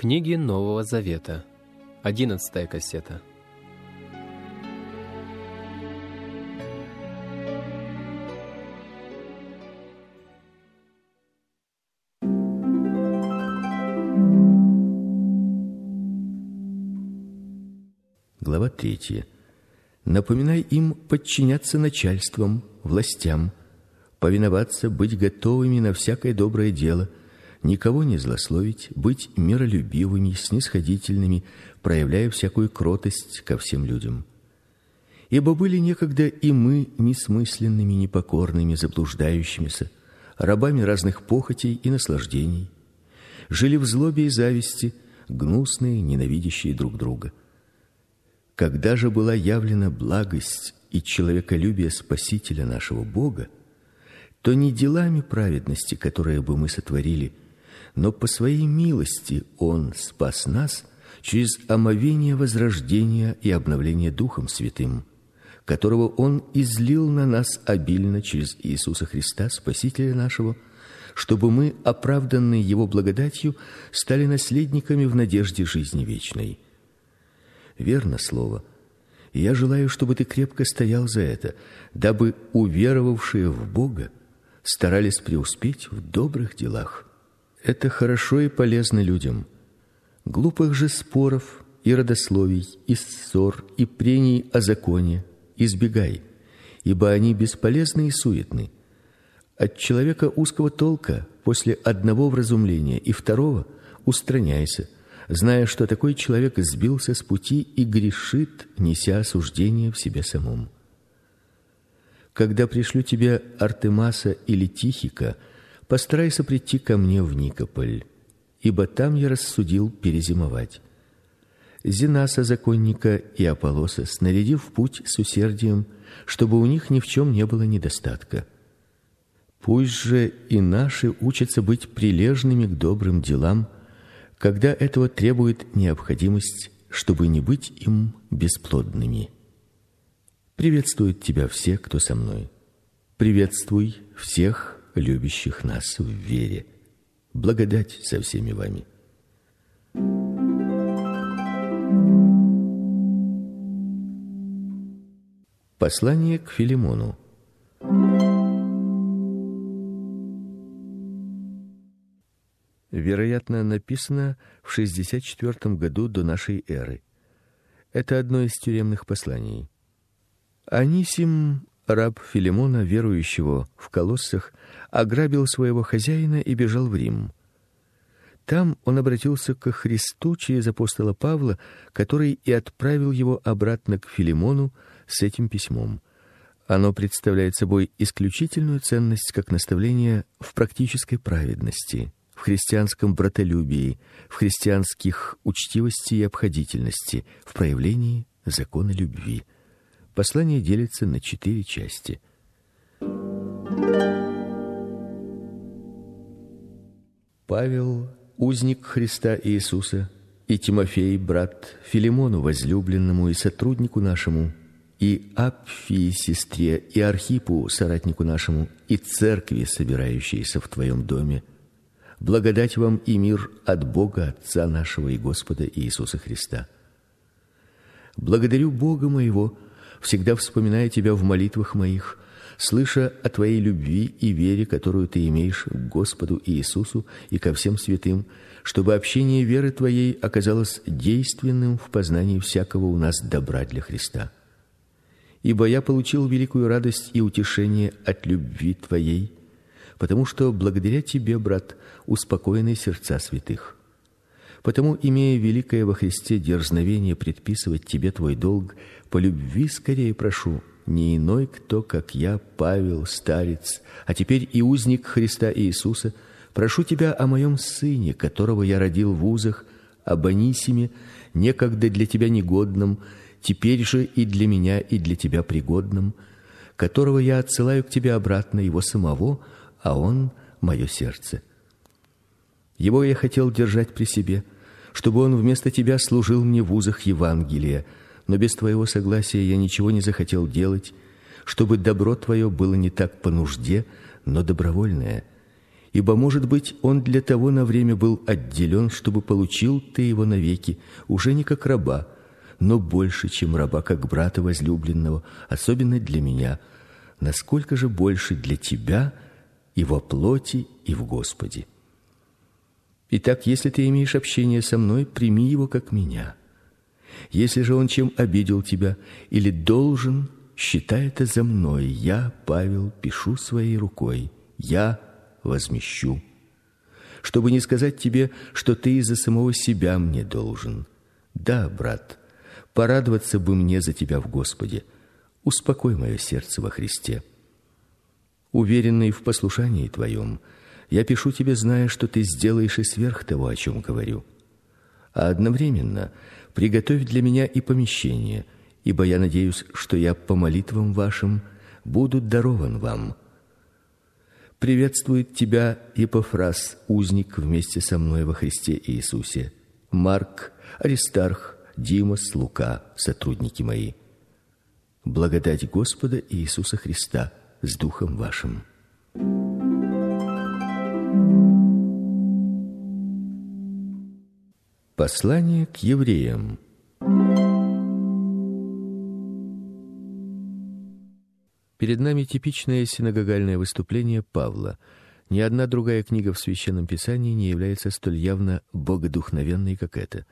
Книги Нового Завета. Одиннадцатая кассета. Глава третья. Напоминай им подчиняться начальствам, властям, повиноваться, быть готовыми на всякое доброе дело – никого не злословить, быть миролюбивыми, снисходительными, проявляя всякую кротость ко всем людям. Ибо были некогда и мы несмысленными, непокорными, заблуждающимися, рабами разных похотей и наслаждений, жили в злобе и зависти, гнусные, ненавидящие друг друга. Когда же была явлена благость и человеколюбие Спасителя нашего Бога, то не делами праведности, которые бы мы сотворили, но по своей милости он спас нас через омовение возрождения и обновления Духом Святым, которого он излил на нас обильно через Иисуса Христа, Спасителя нашего, чтобы мы, оправданные его благодатью, стали наследниками в надежде жизни вечной. Верно слово. я желаю, чтобы ты крепко стоял за это, дабы уверовавшие в Бога старались преуспеть в добрых делах. Это хорошо и полезно людям. Глупых же споров и родословий, и ссор, и прений о законе избегай, ибо они бесполезны и суетны. От человека узкого толка после одного вразумления и второго устраняйся, зная, что такой человек сбился с пути и грешит, неся осуждение в себе самом. Когда пришлю тебе Артемаса или Тихика, постарайся прийти ко мне в Никополь, ибо там я рассудил перезимовать. Зинаса законника и Аполлоса снаряди в путь с усердием, чтобы у них ни в чем не было недостатка. Пусть же и наши учатся быть прилежными к добрым делам, когда этого требует необходимость, чтобы не быть им бесплодными. Приветствуют тебя все, кто со мной. Приветствуй всех любящих нас в вере. Благодать со всеми вами. Послание к Филимону. Вероятно, написано в 64 году до нашей эры. Это одно из тюремных посланий. Анисим раб Филимона, верующего в Колоссах, ограбил своего хозяина и бежал в Рим. Там он обратился к Христу через апостола Павла, который и отправил его обратно к Филимону с этим письмом. Оно представляет собой исключительную ценность как наставление в практической праведности, в христианском братолюбии, в христианских учтивости и обходительности, в проявлении закона любви. Послание делится на четыре части. Павел, узник Христа Иисуса, и Тимофей, брат Филимону возлюбленному и сотруднику нашему, и Апфии сестре, и Архипу соратнику нашему, и церкви, собирающейся в твоем доме, благодать вам и мир от Бога Отца нашего и Господа Иисуса Христа. Благодарю Бога моего, всегда вспоминая тебя в молитвах моих, слыша о твоей любви и вере, которую ты имеешь к Господу Иисусу и ко всем святым, чтобы общение веры твоей оказалось действенным в познании всякого у нас добра для Христа. Ибо я получил великую радость и утешение от любви твоей, потому что благодаря тебе, брат, успокоены сердца святых. Потому, имея великое во Христе дерзновение предписывать тебе твой долг, по любви скорее прошу, не иной кто, как я, Павел, старец, а теперь и узник Христа Иисуса, прошу тебя о моем сыне, которого я родил в узах, об Анисиме, некогда для тебя негодном, теперь же и для меня, и для тебя пригодном, которого я отсылаю к тебе обратно его самого, а он мое сердце. Его я хотел держать при себе, чтобы он вместо тебя служил мне в узах Евангелия, но без твоего согласия я ничего не захотел делать, чтобы добро твое было не так по нужде, но добровольное. Ибо, может быть, он для того на время был отделен, чтобы получил ты его навеки, уже не как раба, но больше, чем раба, как брата возлюбленного, особенно для меня, насколько же больше для тебя и во плоти, и в Господе. Итак, если ты имеешь общение со мной, прими его как меня. Если же он чем обидел тебя или должен, считай это за мной. Я, Павел, пишу своей рукой. Я возмещу. Чтобы не сказать тебе, что ты из-за самого себя мне должен. Да, брат, порадоваться бы мне за тебя в Господе. Успокой мое сердце во Христе. Уверенный в послушании твоем, я пишу тебе, зная, что ты сделаешь и сверх того, о чем говорю. А одновременно приготовь для меня и помещение, ибо я надеюсь, что я по молитвам вашим буду дарован вам. Приветствует тебя Епофрас, узник вместе со мной во Христе Иисусе. Марк, Аристарх, Димас, Лука, сотрудники мои. Благодать Господа Иисуса Христа с духом вашим. Послание к евреям. Перед нами типичное синагогальное выступление Павла. Ни одна другая книга в священном писании не является столь явно богодухновенной, как эта.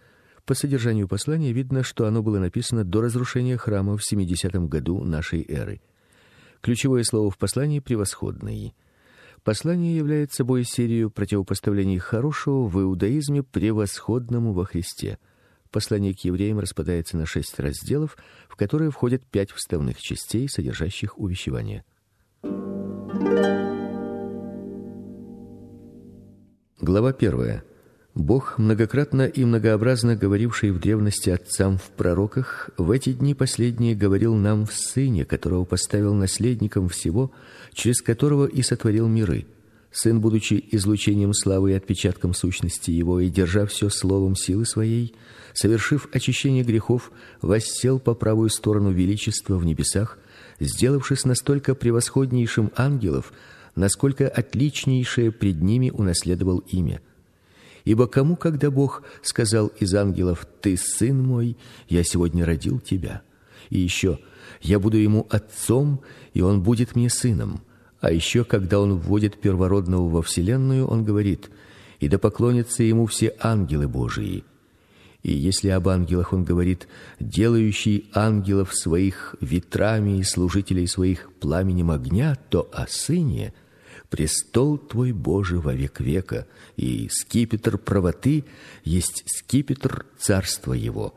По содержанию послания видно, что оно было написано до разрушения храма в 70 году нашей эры. Ключевое слово в послании превосходный. Послание является собой серию противопоставлений хорошего в иудаизме превосходному во Христе. Послание к евреям распадается на шесть разделов, в которые входят пять вставных частей, содержащих увещевания. Глава первая. Бог, многократно и многообразно говоривший в древности отцам в пророках, в эти дни последние говорил нам в Сыне, которого поставил наследником всего, через которого и сотворил миры – Сын, будучи излучением славы и отпечатком сущности его и держа все словом силы своей, совершив очищение грехов, воссел по правую сторону величества в небесах, сделавшись настолько превосходнейшим ангелов, насколько отличнейшее пред ними унаследовал имя. Ибо кому, когда Бог сказал из ангелов: "Ты сын мой, я сегодня родил тебя", и еще: "Я буду ему отцом, и он будет мне сыном", а еще, когда он вводит первородного во вселенную, он говорит: "И да поклонятся ему все ангелы Божии". И если об ангелах он говорит: "делающий ангелов своих ветрами и служителей своих пламенем огня", то о сыне престол твой Божий во век века, и скипетр правоты есть скипетр царства его.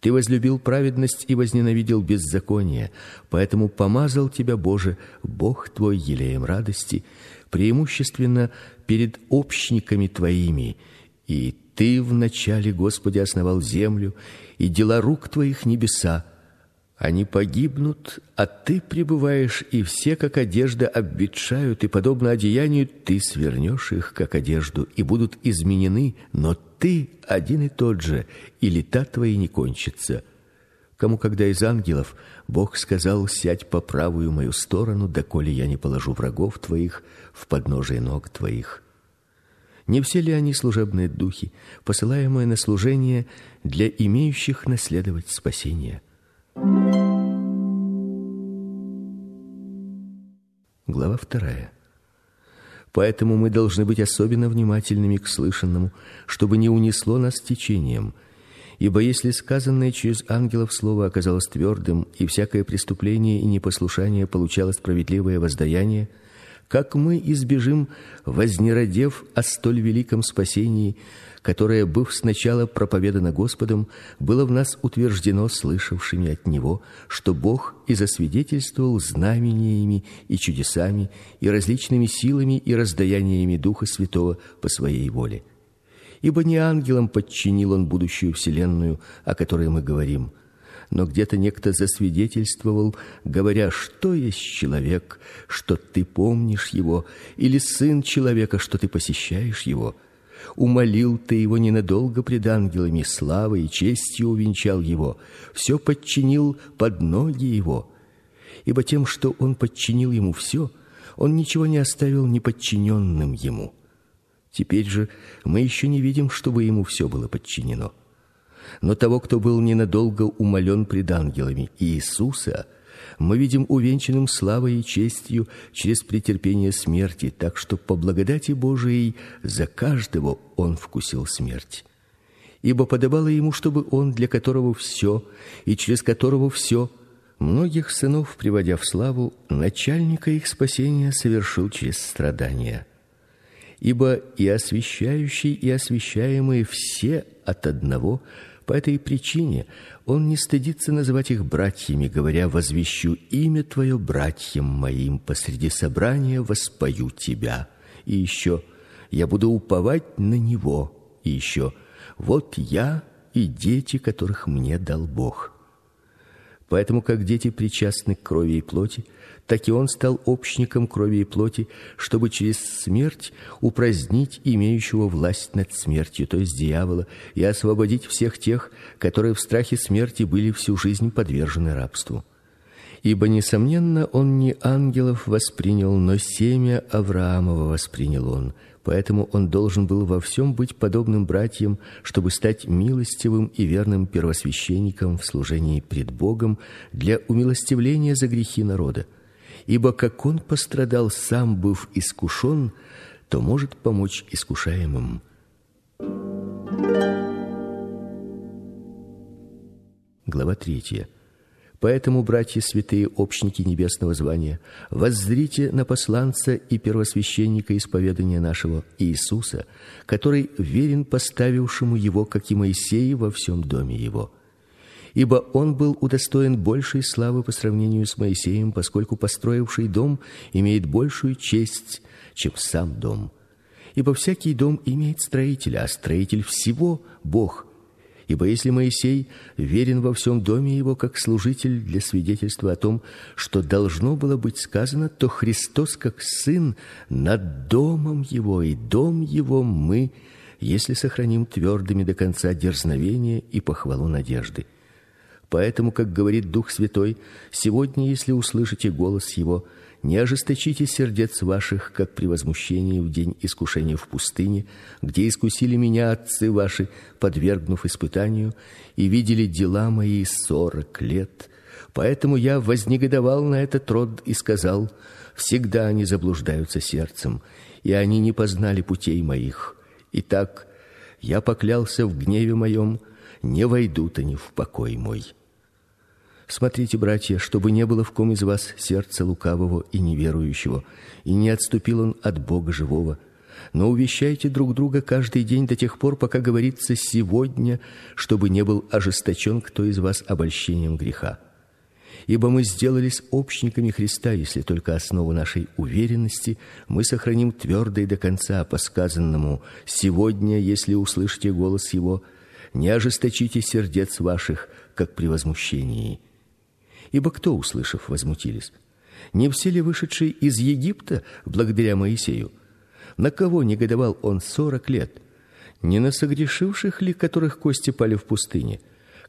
Ты возлюбил праведность и возненавидел беззаконие, поэтому помазал тебя, Боже, Бог твой елеем радости, преимущественно перед общниками твоими. И ты в начале, Господи, основал землю, и дела рук твоих небеса. Они погибнут, а ты пребываешь, и все как одежда обветшают, и подобно одеянию ты свернешь их как одежду, и будут изменены, но ты один и тот же, и лета твои не кончатся. Кому когда из ангелов Бог сказал: "Сядь по правую мою сторону, доколе я не положу врагов твоих в подножие ног твоих". Не все ли они служебные духи, посылаемые на служение для имеющих наследовать спасение? Глава вторая. Поэтому мы должны быть особенно внимательными к слышанному, чтобы не унесло нас течением. Ибо если сказанное через ангелов слово оказалось твердым, и всякое преступление и непослушание получало справедливое воздаяние, как мы избежим вознеродев о столь великом спасении, которое, быв сначала проповедано Господом, было в нас утверждено слышавшими от него, что Бог и засвидетельствовал знамениями и чудесами и различными силами и раздаяниями Духа Святого по своей воле. Ибо не ангелам подчинил он будущую вселенную, о которой мы говорим, но где-то некто засвидетельствовал, говоря: "Что есть человек, что ты помнишь его, или сын человека, что ты посещаешь его?" Умолил ты его ненадолго пред ангелами, славой и честью увенчал его, все подчинил под ноги его. Ибо тем, что он подчинил ему все, он ничего не оставил неподчиненным ему. Теперь же мы еще не видим, чтобы ему все было подчинено. Но того, кто был ненадолго умолен пред ангелами, Иисуса, мы видим увенчанным славой и честью через претерпение смерти, так что по благодати Божией за каждого он вкусил смерть. Ибо подобало ему, чтобы он, для которого все и через которого все, многих сынов приводя в славу, начальника их спасения совершил через страдания. Ибо и освящающий, и освящаемые все от одного по этой причине он не стыдится называть их братьями, говоря: "Возвещу имя твое братьям моим посреди собрания воспою тебя". И еще: "Я буду уповать на него". И еще: "Вот я и дети, которых мне дал Бог". Поэтому как дети причастны к крови и плоти, так и он стал общником крови и плоти, чтобы через смерть упразднить имеющего власть над смертью, то есть дьявола, и освободить всех тех, которые в страхе смерти были всю жизнь подвержены рабству. Ибо несомненно, он не ангелов воспринял, но семя Авраамова воспринял он. Поэтому он должен был во всем быть подобным братьям, чтобы стать милостивым и верным первосвященником в служении пред Богом для умилостивления за грехи народа ибо как он пострадал сам, быв искушен, то может помочь искушаемым. Глава третья. Поэтому, братья святые, общники небесного звания, воззрите на посланца и первосвященника исповедания нашего Иисуса, который верен поставившему его, как и Моисея во всем доме его ибо он был удостоен большей славы по сравнению с Моисеем, поскольку построивший дом имеет большую честь, чем сам дом. Ибо всякий дом имеет строителя, а строитель всего Бог. Ибо если Моисей верен во всем доме его как служитель для свидетельства о том, что должно было быть сказано, то Христос как сын над домом его и дом его мы, если сохраним твердыми до конца дерзновение и похвалу надежды. Поэтому, как говорит Дух Святой, сегодня, если услышите голос его, не ожесточите сердец ваших, как при возмущении в день искушения в пустыне, где искусили меня отцы ваши, подвергнув испытанию, и видели дела мои сорок лет. Поэтому я вознегодовал на этот род и сказал: всегда они заблуждаются сердцем, и они не познали путей моих. Итак, я поклялся в гневе моем, не войдут они в покой мой. Смотрите, братья, чтобы не было в ком из вас сердца лукавого и неверующего, и не отступил он от Бога живого. Но увещайте друг друга каждый день до тех пор, пока говорится сегодня, чтобы не был ожесточен кто из вас обольщением греха. Ибо мы сделались общниками Христа, если только основу нашей уверенности мы сохраним твердой до конца по сказанному: сегодня, если услышите голос его, не ожесточите сердец ваших, как при возмущении. Ибо кто, услышав, возмутились? Не все ли вышедшие из Египта благодаря Моисею? На кого негодовал он сорок лет? Не на согрешивших ли, которых кости пали в пустыне?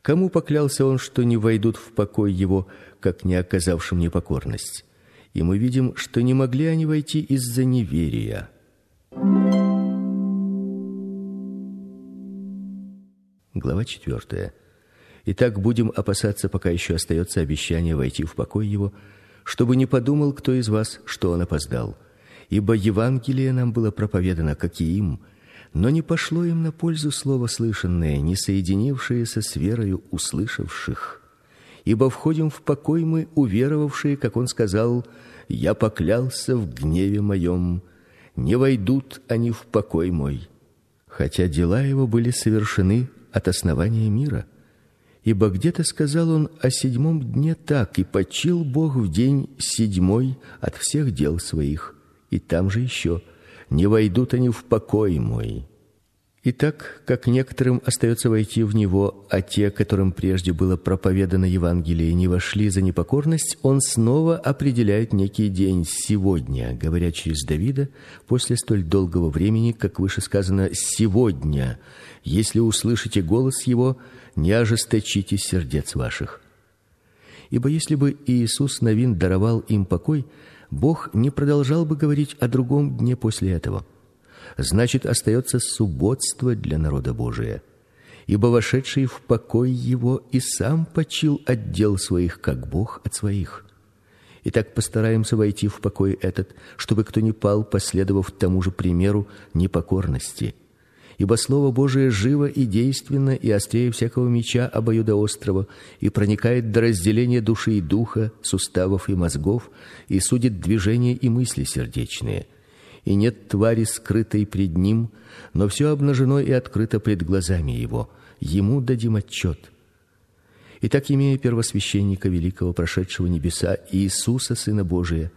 Кому поклялся он, что не войдут в покой его, как не оказавшим непокорность? И мы видим, что не могли они войти из-за неверия. Глава четвертая. Итак, будем опасаться, пока еще остается обещание войти в покой его, чтобы не подумал кто из вас, что он опоздал. Ибо Евангелие нам было проповедано, как и им, но не пошло им на пользу слово слышанное, не соединившееся с верою услышавших. Ибо входим в покой мы, уверовавшие, как он сказал: "Я поклялся в гневе моем, не войдут они в покой мой". Хотя дела его были совершены от основания мира, Ибо где-то сказал он о седьмом дне так: и почил Бог в день седьмой от всех дел своих. И там же еще: не войдут они в покой мой. И так, как некоторым остается войти в него, а те, которым прежде было проповедано Евангелие, не вошли за непокорность, он снова определяет некий день сегодня, говоря через Давида, после столь долгого времени, как выше сказано, сегодня, если услышите голос его, не ожесточите сердец ваших. Ибо если бы Иисус новин даровал им покой, Бог не продолжал бы говорить о другом дне после этого. Значит остается субботство для народа Божия. Ибо вошедший в покой его и сам почил от дел своих, как Бог от своих. Итак, постараемся войти в покой этот, чтобы кто не пал, последовав тому же примеру непокорности. Ибо слово Божие живо и действенно и острее всякого меча обоюдоострого и проникает до разделения души и духа, суставов и мозгов и судит движения и мысли сердечные. И нет твари скрытой пред ним, но все обнажено и открыто пред глазами его. Ему дадим отчет. Итак, имея первосвященника великого, прошедшего небеса Иисуса сына Божия,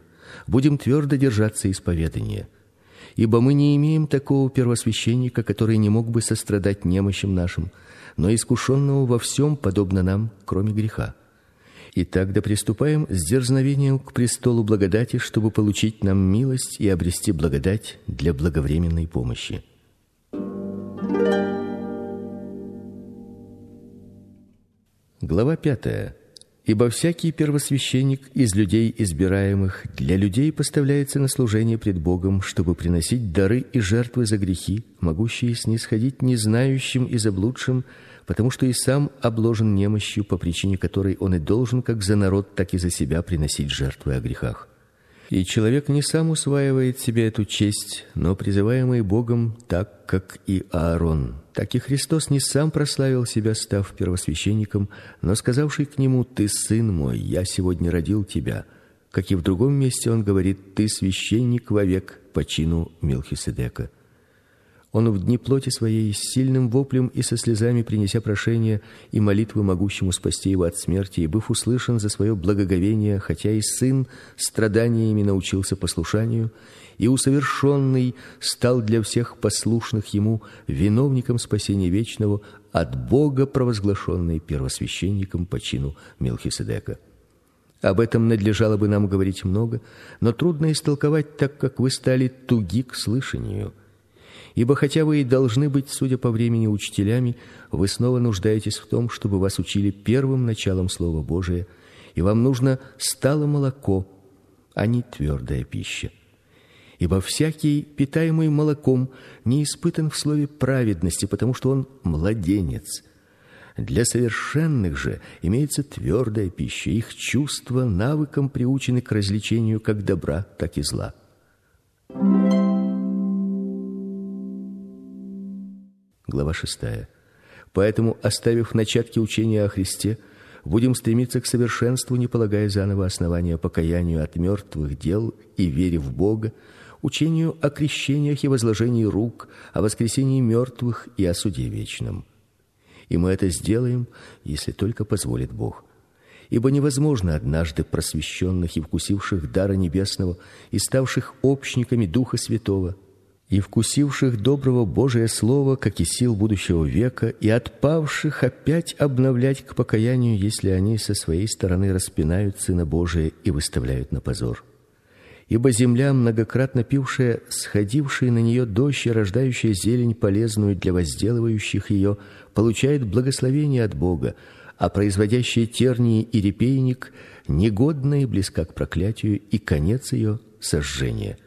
будем твердо держаться исповедания. Ибо мы не имеем такого первосвященника, который не мог бы сострадать немощам нашим, но искушенного во всем подобно нам, кроме греха. Итак, да приступаем с дерзновением к престолу благодати, чтобы получить нам милость и обрести благодать для благовременной помощи. Глава пятая. Ибо всякий первосвященник из людей избираемых для людей поставляется на служение пред Богом, чтобы приносить дары и жертвы за грехи, могущие снисходить незнающим и заблудшим, потому что и сам обложен немощью, по причине которой он и должен как за народ, так и за себя приносить жертвы о грехах. И человек не сам усваивает себе эту честь, но призываемый Богом, так как и Аарон. Так и Христос не сам прославил себя, став первосвященником, но сказавший к нему: "Ты сын мой, я сегодня родил тебя". Как и в другом месте он говорит: "Ты священник вовек по чину Мелхиседека". Он в дни плоти своей с сильным воплем и со слезами принеся прошение и молитвы могущему спасти его от смерти, и быв услышан за свое благоговение, хотя и сын страданиями научился послушанию, и усовершенный стал для всех послушных ему виновником спасения вечного от Бога провозглашенный первосвященником по чину Мелхиседека. Об этом надлежало бы нам говорить много, но трудно истолковать, так как вы стали туги к слышанию. Ибо хотя вы и должны быть, судя по времени, учителями, вы снова нуждаетесь в том, чтобы вас учили первым началом слова Божия, и вам нужно стало молоко, а не твердая пища. Ибо всякий, питаемый молоком, не испытан в слове праведности, потому что он младенец. Для совершенных же имеется твердая пища, их чувства навыком приучены к развлечению как добра, так и зла. Глава 6. Поэтому, оставив начатки учения о Христе, будем стремиться к совершенству, не полагая заново основания покаянию от мертвых дел и вере в Бога, учению о крещениях и возложении рук, о воскресении мертвых и о суде вечном. И мы это сделаем, если только позволит Бог. Ибо невозможно однажды просвещенных и вкусивших дара небесного и ставших общниками Духа Святого и вкусивших доброго Божия слова, как и сил будущего века, и отпавших опять обновлять к покаянию, если они со своей стороны распинают сына Божия и выставляют на позор. Ибо земля, многократно пившая сходивший на нее дождь и рождающая зелень полезную для возделывающих ее, получает благословение от Бога, а производящая тернии и репейник негодна и близка к проклятию, и конец ее сожжение.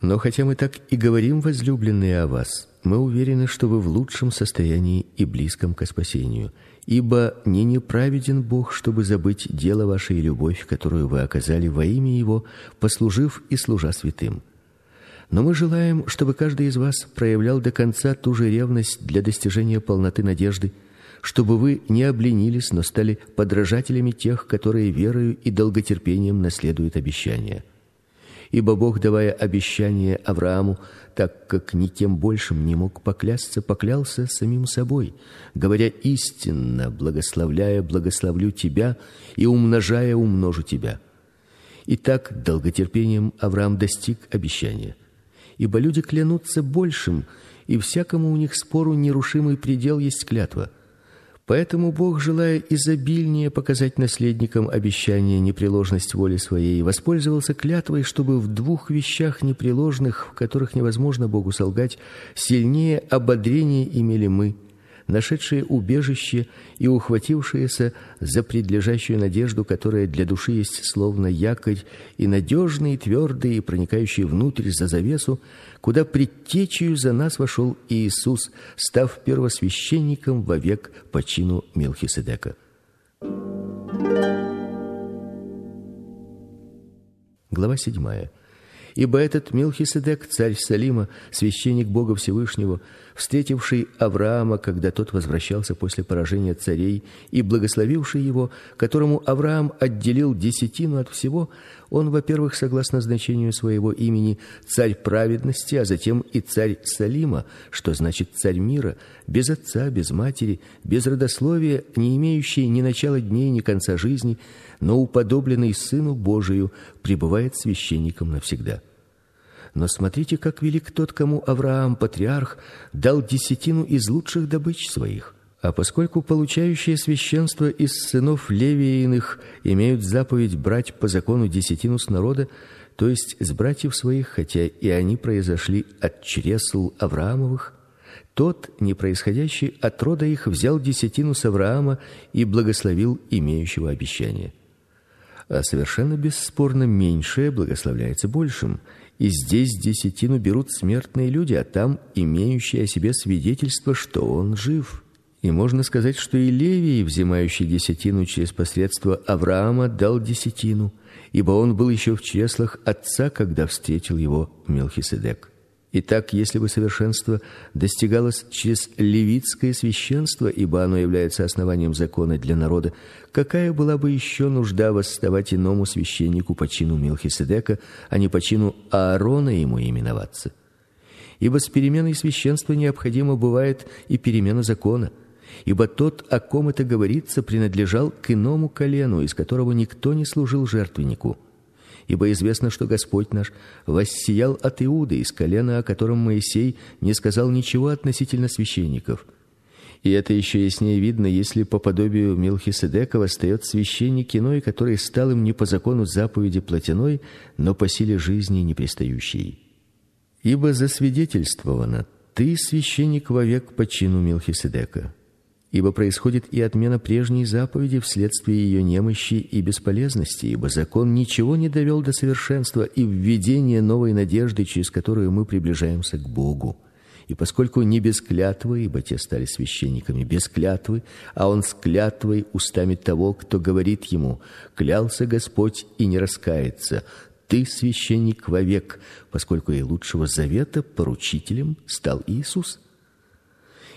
Но хотя мы так и говорим, возлюбленные, о вас, мы уверены, что вы в лучшем состоянии и близком к спасению. Ибо не неправеден Бог, чтобы забыть дело ваше и любовь, которую вы оказали во имя его, послужив и служа святым. Но мы желаем, чтобы каждый из вас проявлял до конца ту же ревность для достижения полноты надежды, чтобы вы не обленились, но стали подражателями тех, которые верою и долготерпением наследуют обещания. Ибо Бог, давая обещание Аврааму, так как никем большим не мог поклясться, поклялся самим собой, говоря истинно, благословляя, благословлю тебя и умножая, умножу тебя. И так долготерпением Авраам достиг обещания. Ибо люди клянутся большим, и всякому у них спору нерушимый предел есть клятва. Поэтому Бог, желая изобильнее показать наследникам обещание непреложность воли своей, воспользовался клятвой, чтобы в двух вещах непреложных, в которых невозможно Богу солгать, сильнее ободрение имели мы, нашедшие убежище и ухватившиеся за предлежащую надежду, которая для души есть словно якорь, и надежный и твердый, и проникающий внутрь за завесу, куда предтечью за нас вошел Иисус, став первосвященником вовек по чину Мелхиседека. Глава седьмая. Ибо этот Мелхиседек, царь Салима, священник Бога Всевышнего, встретивший Авраама, когда тот возвращался после поражения царей, и благословивший его, которому Авраам отделил десятину от всего, он, во-первых, согласно значению своего имени, царь праведности, а затем и царь Салима, что значит царь мира, без отца, без матери, без родословия, не имеющий ни начала дней, ни конца жизни, но уподобленный сыну Божию, пребывает священником навсегда. Но смотрите, как велик тот, кому Авраам, патриарх, дал десятину из лучших добыч своих. А поскольку получающие священство из сынов Левииных имеют заповедь брать по закону десятину с народа, то есть с братьев своих, хотя и они произошли от чресл Авраамовых, тот, не происходящий от рода их, взял десятину с Авраама и благословил имеющего обещание. А совершенно бесспорно меньшее благословляется большим, и здесь десятину берут смертные люди, а там имеющие о себе свидетельство, что он жив. И можно сказать, что и Левий, взимающий десятину через посредство Авраама, дал десятину, ибо он был еще в чреслах отца, когда встретил его Мелхиседек. Итак, если бы совершенство достигалось через левитское священство, ибо оно является основанием закона для народа, какая была бы еще нужда восставать иному священнику по чину Мелхиседека, а не по чину Аарона ему именоваться? Ибо с переменой священства необходимо бывает и перемена закона. Ибо тот, о ком это говорится, принадлежал к иному колену, из которого никто не служил жертвеннику ибо известно, что Господь наш воссиял от Иуды из колена, о котором Моисей не сказал ничего относительно священников. И это еще яснее видно, если по подобию Мелхиседека восстает священник иной, который стал им не по закону заповеди плотяной, но по силе жизни непристающей. Ибо засвидетельствовано: ты священник вовек по чину Мелхиседека ибо происходит и отмена прежней заповеди вследствие ее немощи и бесполезности, ибо закон ничего не довел до совершенства и введение новой надежды, через которую мы приближаемся к Богу. И поскольку не без клятвы, ибо те стали священниками без клятвы, а он с клятвой устами того, кто говорит ему: клялся Господь и не раскается, ты священник вовек, поскольку и лучшего завета поручителем стал Иисус.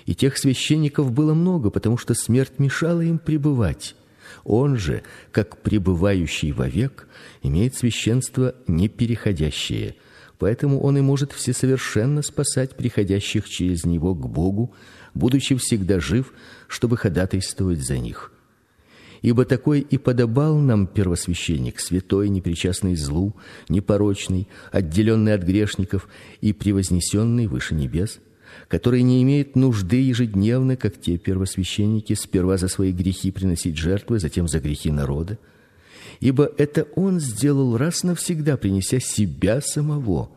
И тех священников было много, потому что смерть мешала им пребывать. Он же, как пребывающий вовек, имеет священство непереходящее. Поэтому он и может всесовершенно спасать приходящих через него к Богу, будучи всегда жив, чтобы ходатайствовать за них. Ибо такой и подобал нам первосвященник, святой, непричастный злу, непорочный, отделенный от грешников и превознесенный выше небес, который не имеет нужды ежедневно, как те первосвященники, сперва за свои грехи приносить жертвы, затем за грехи народа, ибо это он сделал раз навсегда, принеся себя самого.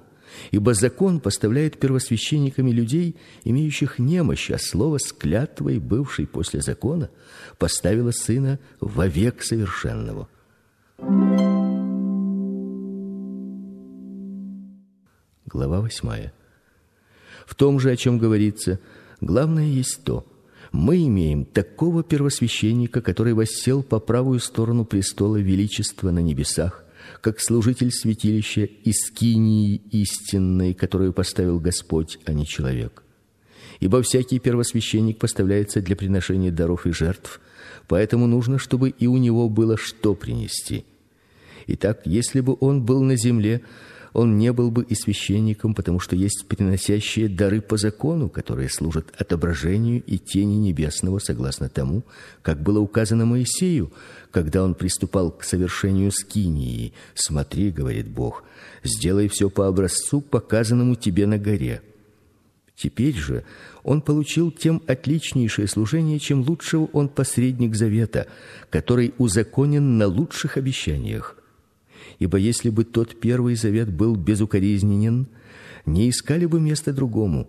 Ибо закон поставляет первосвященниками людей, имеющих немощь, а слово с клятвой, бывшей после закона, поставило сына вовек совершенного. Глава восьмая. В том же, о чем говорится, главное есть то: мы имеем такого первосвященника, который воссел по правую сторону престола величества на небесах, как служитель святилища искинии истинной, которую поставил Господь, а не человек. Ибо всякий первосвященник поставляется для приношения даров и жертв, поэтому нужно, чтобы и у него было что принести. Итак, если бы он был на земле, он не был бы и священником, потому что есть приносящие дары по закону, которые служат отображению и тени небесного, согласно тому, как было указано Моисею, когда он приступал к совершению скинии. Смотри, говорит Бог, сделай все по образцу, показанному тебе на горе. Теперь же он получил тем отличнейшее служение, чем лучшего он посредник завета, который узаконен на лучших обещаниях. Ибо если бы тот первый завет был безукоризненен, не искали бы места другому,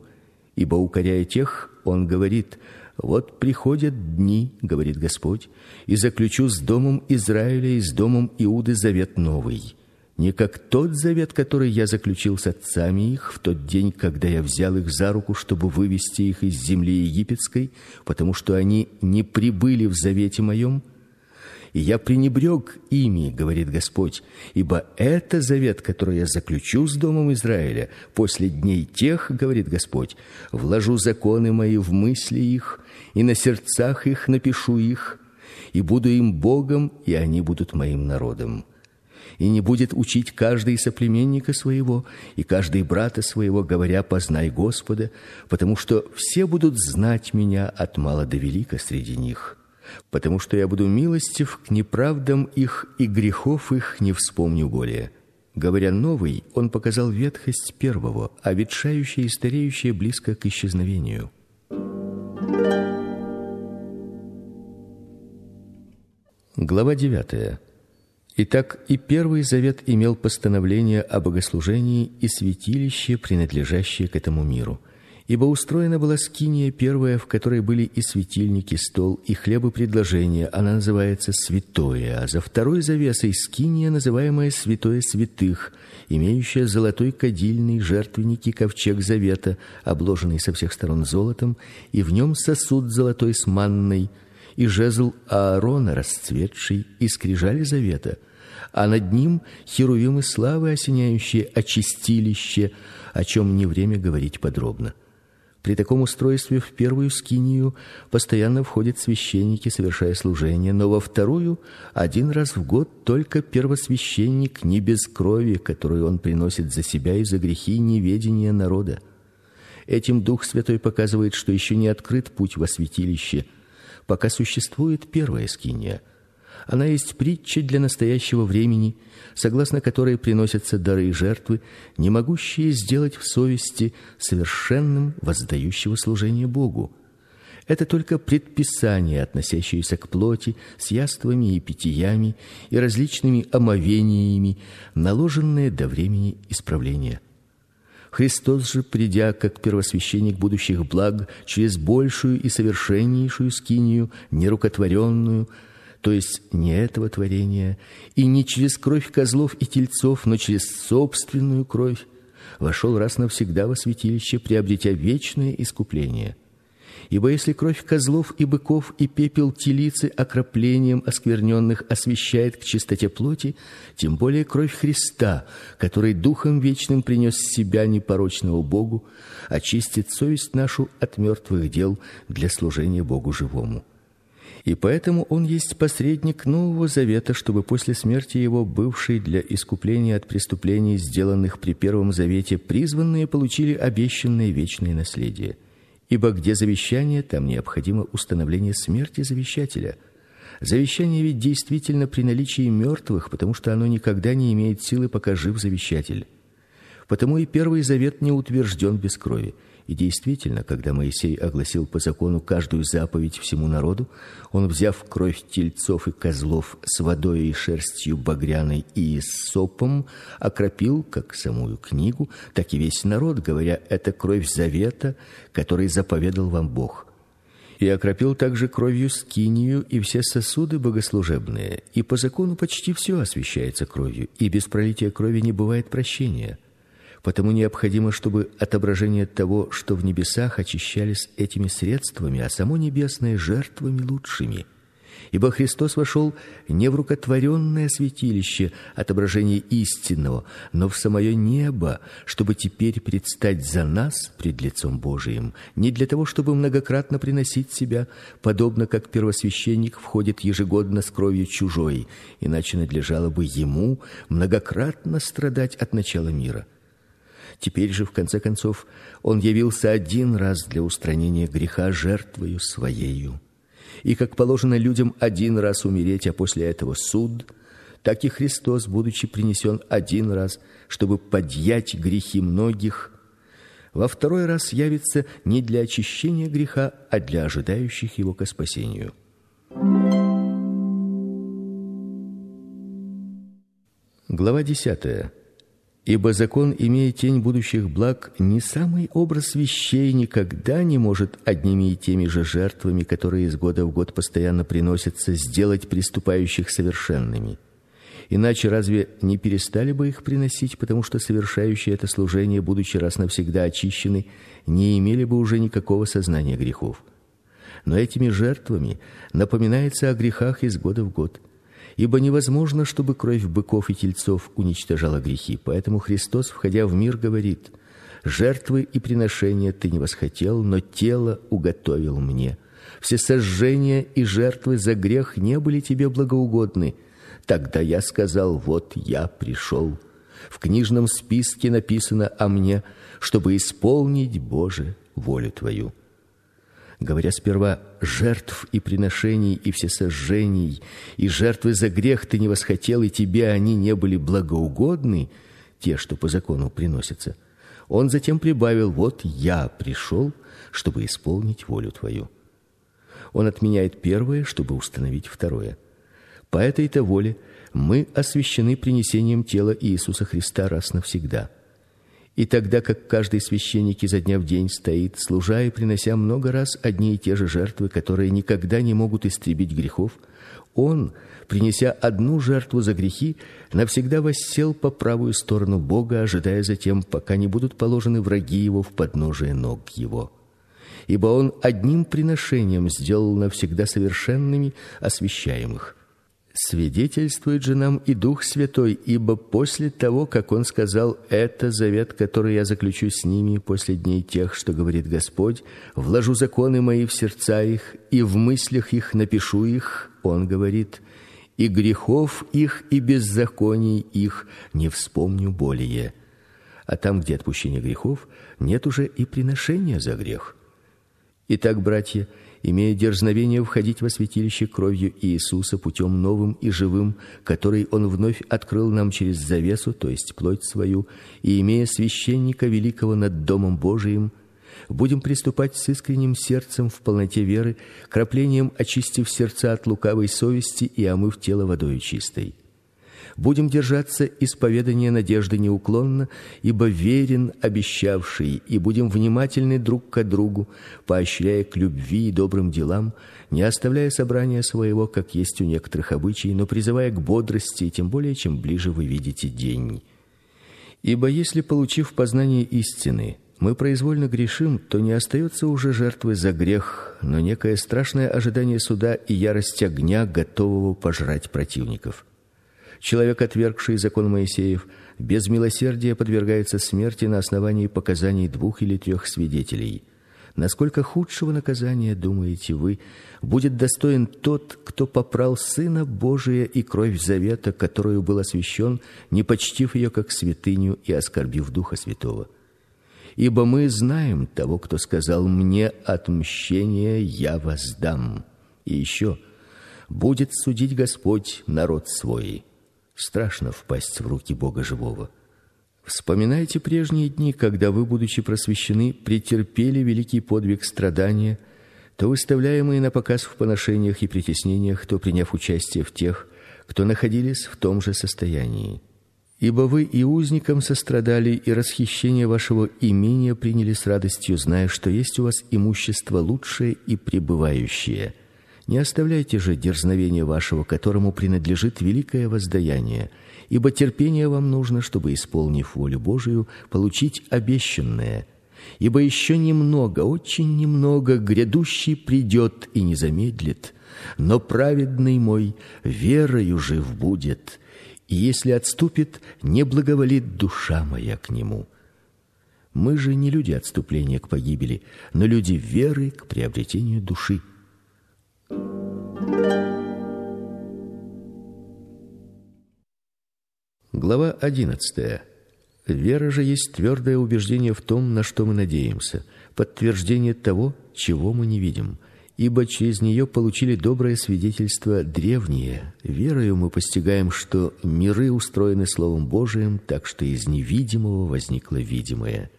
ибо укоряя тех, он говорит: Вот приходят дни, говорит Господь, и заключу с домом Израиля и с домом Иуды завет новый. Не как тот завет, который я заключил с отцами их в тот день, когда я взял их за руку, чтобы вывести их из земли египетской, потому что они не прибыли в завете моем, и я пренебрег ими, говорит Господь, ибо это завет, который я заключу с домом Израиля после дней тех, говорит Господь, вложу законы мои в мысли их, и на сердцах их напишу их, и буду им Богом, и они будут моим народом и не будет учить каждый соплеменника своего и каждый брата своего, говоря: познай Господа, потому что все будут знать меня от мала до велика среди них. Потому что я буду милостив к неправдам их и грехов их не вспомню более. Говоря новый, он показал ветхость первого, а ветшающее и стареющее близко к исчезновению. Глава девятая. Итак, и Первый Завет имел постановление о богослужении и святилище, принадлежащее к этому миру. Ибо устроена была скиния первая, в которой были и светильники, стол и хлебопредложения, она называется святое, а за второй завесой скиния, называемая святое святых, имеющая золотой кадильный жертвенник и ковчег завета, обложенный со всех сторон золотом, и в нем сосуд золотой с манной, и жезл Аарона расцветший, и скрижали завета, а над ним херувимы славы, осеняющие очистилище, о чем не время говорить подробно. При таком устройстве в первую скинию постоянно входят священники, совершая служение, но во вторую один раз в год только первосвященник не без крови, которую он приносит за себя и за грехи неведения народа. Этим Дух Святой показывает, что еще не открыт путь во святилище – пока существует первая скиния. Она есть притча для настоящего времени, согласно которой приносятся дары и жертвы, не могущие сделать в совести совершенным воздающего служение Богу. Это только предписания, относящиеся к плоти, с яствами и питьями и различными омовениями, наложенные до времени исправления. Христос же, придя как первосвященник будущих благ через большую и совершеннейшую скинию, нерукотворенную, то есть не этого творения, и не через кровь козлов и тельцов, но через собственную кровь, вошел раз навсегда во святилище, приобретя вечное искупление. Ибо если кровь козлов и быков и пепел телицы окроплением оскверненных освящает к чистоте плоти, тем более кровь Христа, который духом вечным принес себя непорочного Богу, очистит совесть нашу от мертвых дел для служения Богу живому. И поэтому он есть посредник Нового Завета, чтобы после смерти его бывший для искупления от преступлений, сделанных при Первом Завете, призванные получили обещанное вечное наследие. Ибо где завещание, там необходимо установление смерти завещателя. Завещание ведь действительно при наличии мертвых, потому что оно никогда не имеет силы, пока жив завещатель. Потому и первый завет не утвержден без крови. И действительно, когда Моисей огласил по закону каждую заповедь всему народу, он, взяв кровь тельцов и козлов с водой и шерстью багряной и сопом, окропил как самую книгу, так и весь народ, говоря: "Это кровь завета, который заповедал вам Бог" и окропил также кровью скинию и все сосуды богослужебные. И по закону почти все освящается кровью, и без пролития крови не бывает прощения. Потому необходимо, чтобы отображение того, что в небесах, очищались этими средствами, а само небесное жертвами лучшими. Ибо Христос вошел не в рукотворенное святилище, отображение истинного, но в самое небо, чтобы теперь предстать за нас пред лицом Божиим, не для того, чтобы многократно приносить себя, подобно как первосвященник входит ежегодно с кровью чужой, иначе надлежало бы ему многократно страдать от начала мира. Теперь же в конце концов он явился один раз для устранения греха жертвою своею. И как положено людям один раз умереть, а после этого суд, так и Христос, будучи принесен один раз, чтобы подъять грехи многих, во второй раз явится не для очищения греха, а для ожидающих его ко спасению. Глава 10. Ибо закон, имея тень будущих благ, не самый образ вещей никогда не может одними и теми же жертвами, которые из года в год постоянно приносятся, сделать приступающих совершенными. Иначе разве не перестали бы их приносить, потому что совершающие это служение, будучи раз навсегда очищены, не имели бы уже никакого сознания грехов? Но этими жертвами напоминается о грехах из года в год ибо невозможно, чтобы кровь быков и тельцов уничтожала грехи. Поэтому Христос, входя в мир, говорит: жертвы и приношения ты не восхотел, но тело уготовил мне. Все сожжения и жертвы за грех не были тебе благоугодны. Тогда я сказал: вот я пришел. В книжном списке написано о мне, чтобы исполнить Боже волю твою говоря сперва жертв и приношений и всесожжений, и жертвы за грех ты не восхотел, и тебе они не были благоугодны, те, что по закону приносятся. Он затем прибавил: вот я пришел, чтобы исполнить волю твою. Он отменяет первое, чтобы установить второе. По этой-то воле мы освящены принесением тела Иисуса Христа раз навсегда. И тогда как каждый священник изо дня в день стоит, служа и принося много раз одни и те же жертвы, которые никогда не могут истребить грехов, он, принеся одну жертву за грехи, навсегда воссел по правую сторону Бога, ожидая затем, пока не будут положены враги его в подножие ног его. Ибо он одним приношением сделал навсегда совершенными освящаемых. Свидетельствует же нам и Дух Святой, ибо после того, как он сказал: "Это завет, который я заключу с ними после дней тех, что говорит Господь, вложу законы мои в сердца их, и в мыслях их напишу их", он говорит: "И грехов их и беззаконий их не вспомню более". А там, где отпущение грехов, нет уже и приношения за грех. Итак, братья, имея дерзновение входить во святилище кровью Иисуса путем новым и живым, который он вновь открыл нам через завесу, то есть плоть свою, и имея священника великого над домом Божиим, будем приступать с искренним сердцем в полноте веры, краплением очистив сердца от лукавой совести и омыв тело водой чистой будем держаться исповедания надежды неуклонно, ибо верен обещавший, и будем внимательны друг к другу, поощряя к любви и добрым делам, не оставляя собрания своего, как есть у некоторых обычаев, но призывая к бодрости, тем более чем ближе вы видите день. Ибо если получив познание истины, мы произвольно грешим, то не остается уже жертвы за грех, но некое страшное ожидание суда и ярость огня, готового пожрать противников. Человек, отвергший закон Моисеев, без милосердия подвергается смерти на основании показаний двух или трех свидетелей. Насколько худшего наказания, думаете вы, будет достоин тот, кто попрал сына Божия и кровь завета, которую был освящен, не почтив ее как святыню и оскорбив духа святого? Ибо мы знаем того, кто сказал: "Мне отмщение я воздам". И еще будет судить Господь народ свой. Страшно впасть в руки Бога живого. Вспоминайте прежние дни, когда вы, будучи просвещены, претерпели великий подвиг страдания, то выставляемые на показ в поношениях и притеснениях, то приняв участие в тех, кто находились в том же состоянии. Ибо вы и узникам сострадали, и расхищение вашего имения приняли с радостью, зная, что есть у вас имущество лучшее и пребывающее – не оставляйте же дерзновения вашего, которому принадлежит великое воздаяние, ибо терпение вам нужно, чтобы исполнив волю Божию, получить обещанное. Ибо еще немного, очень немного грядущий придет и не замедлит, но праведный мой верою жив будет, и если отступит, не благоволит душа моя к нему. Мы же не люди отступления к погибели, но люди веры к приобретению души. Глава 11. Вера же есть твердое убеждение в том, на что мы надеемся, подтверждение того, чего мы не видим. Ибо через нее получили доброе свидетельство древние. Верою мы постигаем, что миры устроены словом Божиим, так что из невидимого возникло видимое.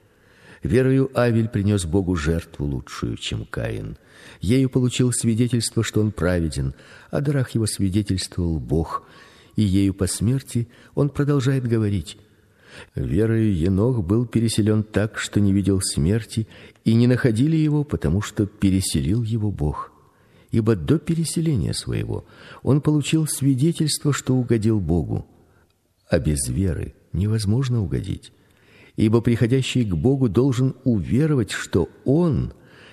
Верою Авель принес Богу жертву лучшую, чем Каин. Ею получил свидетельство, что он праведен, о дарах его свидетельствовал Бог, и ею по смерти он продолжает говорить: Верою Енох был переселен так, что не видел смерти, и не находили его, потому что переселил его Бог. Ибо до переселения своего он получил свидетельство, что угодил Богу. А без веры невозможно угодить. Ибо приходящий к Богу должен уверовать, что он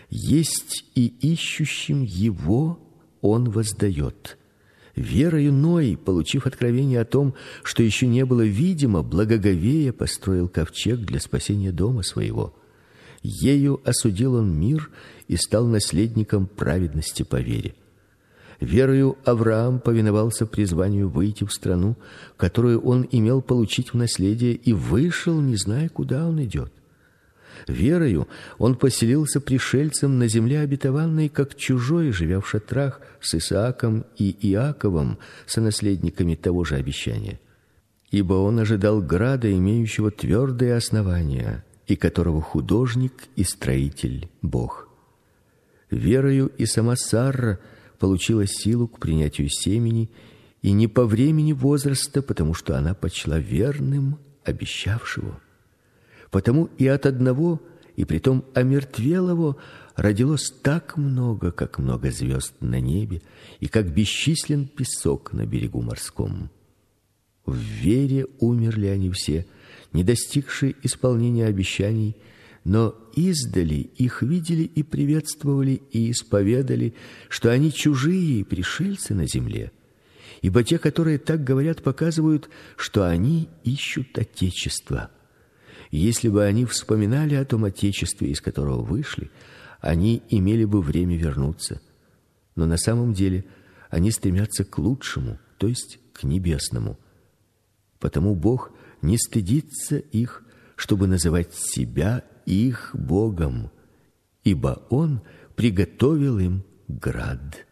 есть и ищущим его он воздает. Верою Ной, получив откровение о том, что еще не было видимо, благоговея построил ковчег для спасения дома своего. Ею осудил он мир и стал наследником праведности по вере. Верою Авраам повиновался призванию выйти в страну, которую он имел получить в наследие, и вышел, не зная, куда он идет. Верою он поселился пришельцем на земле обетованной, как чужой, живя в шатрах с Исааком и Иаковом, сонаследниками того же обещания. Ибо он ожидал града, имеющего твердые основания, и которого художник и строитель Бог. Верою и сама Сара получила силу к принятию семени, и не по времени возраста, потому что она почла верным обещавшего. Потому и от одного, и притом омертвелого родилось так много, как много звезд на небе, и как бесчислен песок на берегу морском. В вере умерли они все, не достигшие исполнения обещаний, но издали их видели и приветствовали и исповедали, что они чужие и пришельцы на земле. Ибо те, которые так говорят, показывают, что они ищут отечества. Если бы они вспоминали о том отечестве, из которого вышли, они имели бы время вернуться. Но на самом деле они стремятся к лучшему, то есть к небесному. Потому Бог не стыдится их, чтобы называть себя их Богом, ибо он приготовил им град.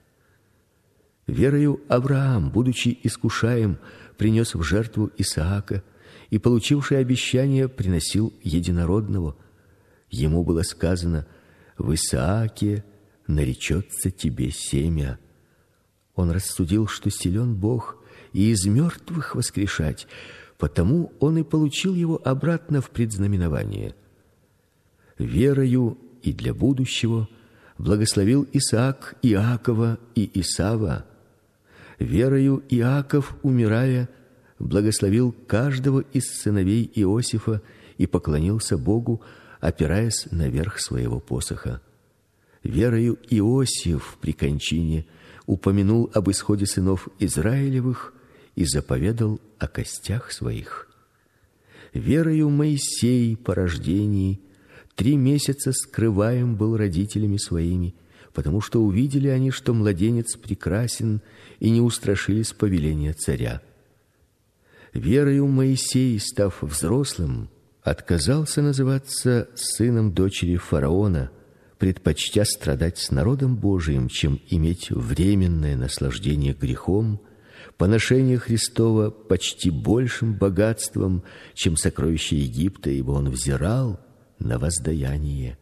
Верою Авраам, будучи искушаем, принес в жертву Исаака, и получивший обещание приносил единородного. Ему было сказано: в Исааке наречется тебе семя. Он рассудил, что силен Бог и из мертвых воскрешать, потому он и получил его обратно в предзнаменование. Верою и для будущего благословил Исаак Иакова и Исава. Верою Иаков, умирая, благословил каждого из сыновей Иосифа и поклонился Богу, опираясь на верх своего посоха. Верою Иосиф при кончине упомянул об исходе сынов Израилевых и заповедал о костях своих. Верою Моисей по рождении три месяца скрываем был родителями своими, потому что увидели они, что младенец прекрасен, и не устрашились повеления царя верою Моисей, став взрослым, отказался называться сыном дочери фараона, предпочтя страдать с народом Божиим, чем иметь временное наслаждение грехом, поношение Христова почти большим богатством, чем сокровища Египта, ибо он взирал на воздаяние.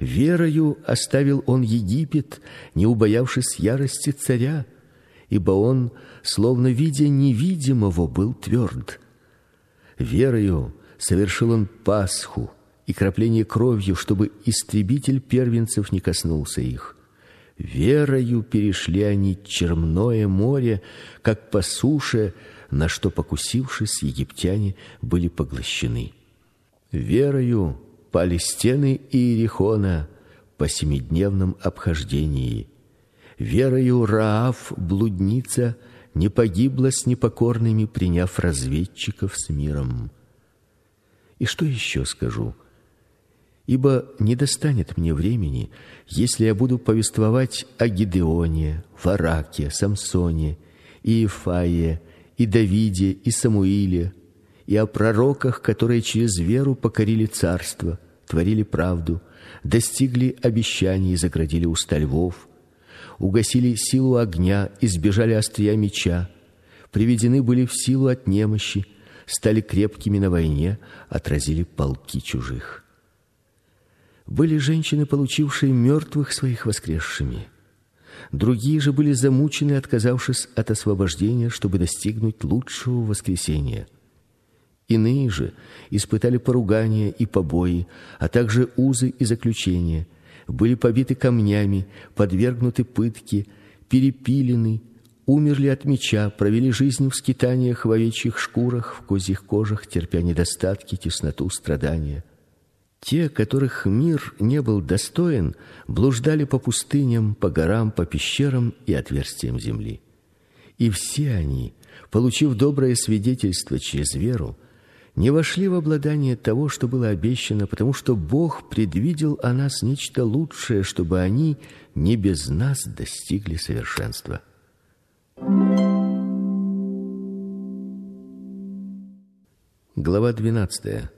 Верою оставил он Египет, не убоявшись ярости царя, ибо он, словно видя невидимого, был тверд. Верою совершил он Пасху и кропление кровью, чтобы истребитель первенцев не коснулся их. Верою перешли они черное море, как по суше, на что покусившись египтяне были поглощены. Верою пали стены Иерихона по семидневном обхождении верою Раав, блудница, не погибла с непокорными, приняв разведчиков с миром. И что еще скажу? Ибо не достанет мне времени, если я буду повествовать о Гедеоне, Вараке, Самсоне, Иефае, и Давиде, и Самуиле, и о пророках, которые через веру покорили царство, творили правду, достигли обещаний и заградили уста львов, угасили силу огня, избежали острия меча, приведены были в силу от немощи, стали крепкими на войне, отразили полки чужих. Были женщины, получившие мертвых своих воскресшими. Другие же были замучены, отказавшись от освобождения, чтобы достигнуть лучшего воскресения. Иные же испытали поругания и побои, а также узы и заключения, были побиты камнями, подвергнуты пытке, перепилены, умерли от меча, провели жизнь в скитаниях в овечьих шкурах, в козьих кожах, терпя недостатки, тесноту, страдания. Те, которых мир не был достоин, блуждали по пустыням, по горам, по пещерам и отверстиям земли. И все они, получив доброе свидетельство через веру, не вошли в обладание того, что было обещано, потому что Бог предвидел о нас нечто лучшее, чтобы они не без нас достигли совершенства. Глава 12.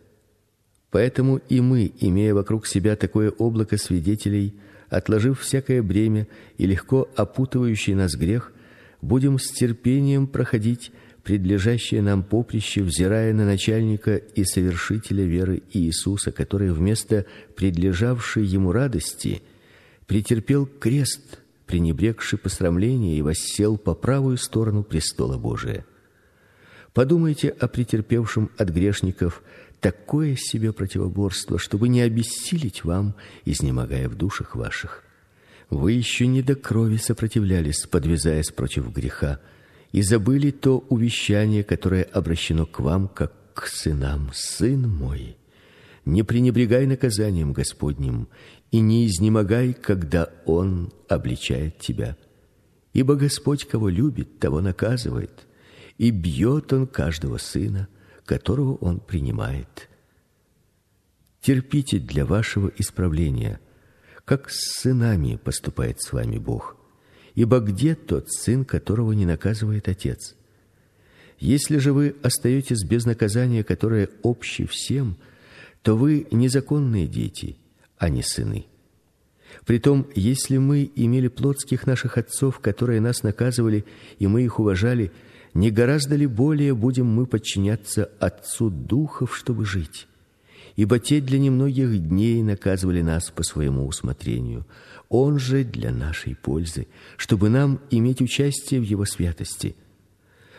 Поэтому и мы, имея вокруг себя такое облако свидетелей, отложив всякое бремя и легко опутывающий нас грех, будем с терпением проходить предлежащее нам поприще, взирая на начальника и совершителя веры Иисуса, который вместо предлежавшей ему радости претерпел крест, пренебрегший посрамление и воссел по правую сторону престола Божия. Подумайте о претерпевшем от грешников такое себе противоборство, чтобы не обессилить вам, изнемогая в душах ваших. Вы еще не до крови сопротивлялись, подвязаясь против греха, и забыли то увещание, которое обращено к вам как к сынам: сын мой, не пренебрегай наказанием Господним и не изнемогай, когда он обличает тебя. Ибо Господь кого любит, того наказывает, и бьет он каждого сына, которого он принимает. Терпите для вашего исправления, как с сынами поступает с вами Бог. Ибо где тот сын, которого не наказывает отец? Если же вы остаетесь без наказания, которое обще всем, то вы незаконные дети, а не сыны. Притом, если мы имели плотских наших отцов, которые нас наказывали, и мы их уважали, не гораздо ли более будем мы подчиняться Отцу духов, чтобы жить? Ибо те для немногих дней наказывали нас по своему усмотрению, он же для нашей пользы, чтобы нам иметь участие в его святости.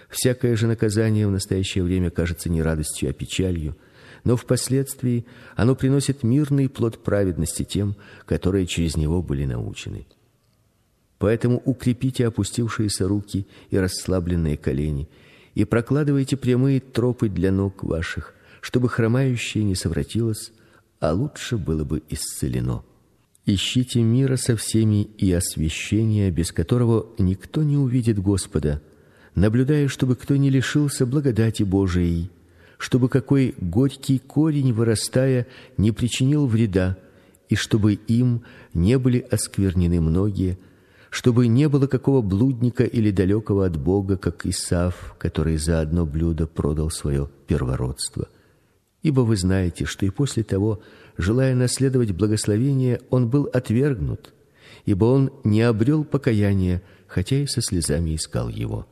Всякое же наказание в настоящее время кажется не радостью, а печалью, но впоследствии оно приносит мирный плод праведности тем, которые через него были научены. Поэтому укрепите опустившиеся руки и расслабленные колени и прокладывайте прямые тропы для ног ваших, чтобы хромающее не совратилось, а лучше было бы исцелено. Ищите мира со всеми и освящения, без которого никто не увидит Господа, наблюдая, чтобы кто не лишился благодати Божией, чтобы какой горький корень вырастая не причинил вреда, и чтобы им не были осквернены многие, чтобы не было какого блудника или далекого от Бога, как Исав, который за одно блюдо продал свое первородство. Ибо вы знаете, что и после того, желая наследовать благословение, он был отвергнут, ибо он не обрел покаяния, хотя и со слезами искал его.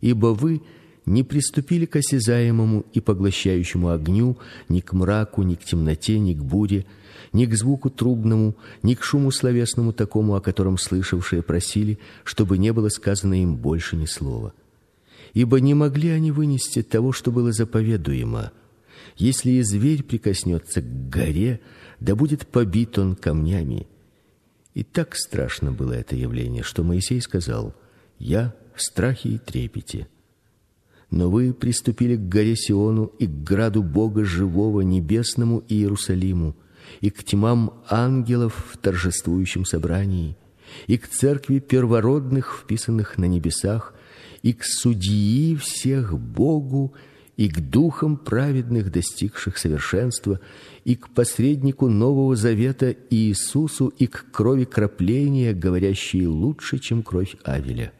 Ибо вы не приступили к осязаемому и поглощающему огню, ни к мраку, ни к темноте, ни к буре, ни к звуку трубному, ни к шуму словесному такому, о котором слышавшие просили, чтобы не было сказано им больше ни слова. Ибо не могли они вынести того, что было заповедуемо, если и зверь прикоснется к горе, да будет побит он камнями. И так страшно было это явление, что Моисей сказал: "Я в страхе и трепете". Но вы приступили к горе Сиону и к граду Бога живого небесному Иерусалиму, и к тьмам ангелов в торжествующем собрании, и к церкви первородных, вписанных на небесах, и к судьи всех Богу и к духам праведных, достигших совершенства, и к посреднику Нового Завета Иисусу, и к крови крапления, говорящей лучше, чем кровь Авеля.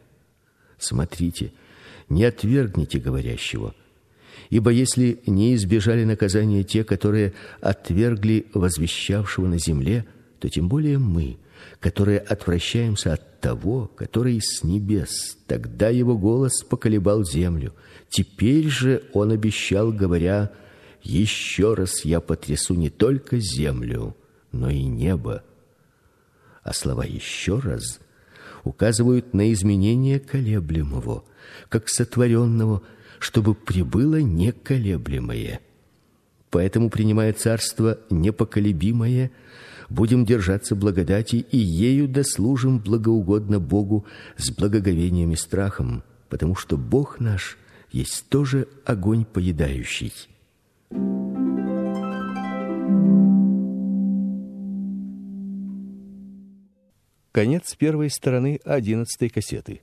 Смотрите, не отвергните говорящего, ибо если не избежали наказания те, которые отвергли возвещавшего на земле, то тем более мы, которые отвращаемся от того, который с небес. Тогда его голос поколебал землю. Теперь же он обещал, говоря: еще раз я потрясу не только землю, но и небо. А слова еще раз указывают на изменение колеблемого, как сотворенного, чтобы прибыло неколеблемое. Поэтому, принимая царство непоколебимое, будем держаться благодати и ею дослужим благоугодно Богу с благоговением и страхом, потому что Бог наш есть тоже огонь поедающий. Конец первой стороны одиннадцатой кассеты.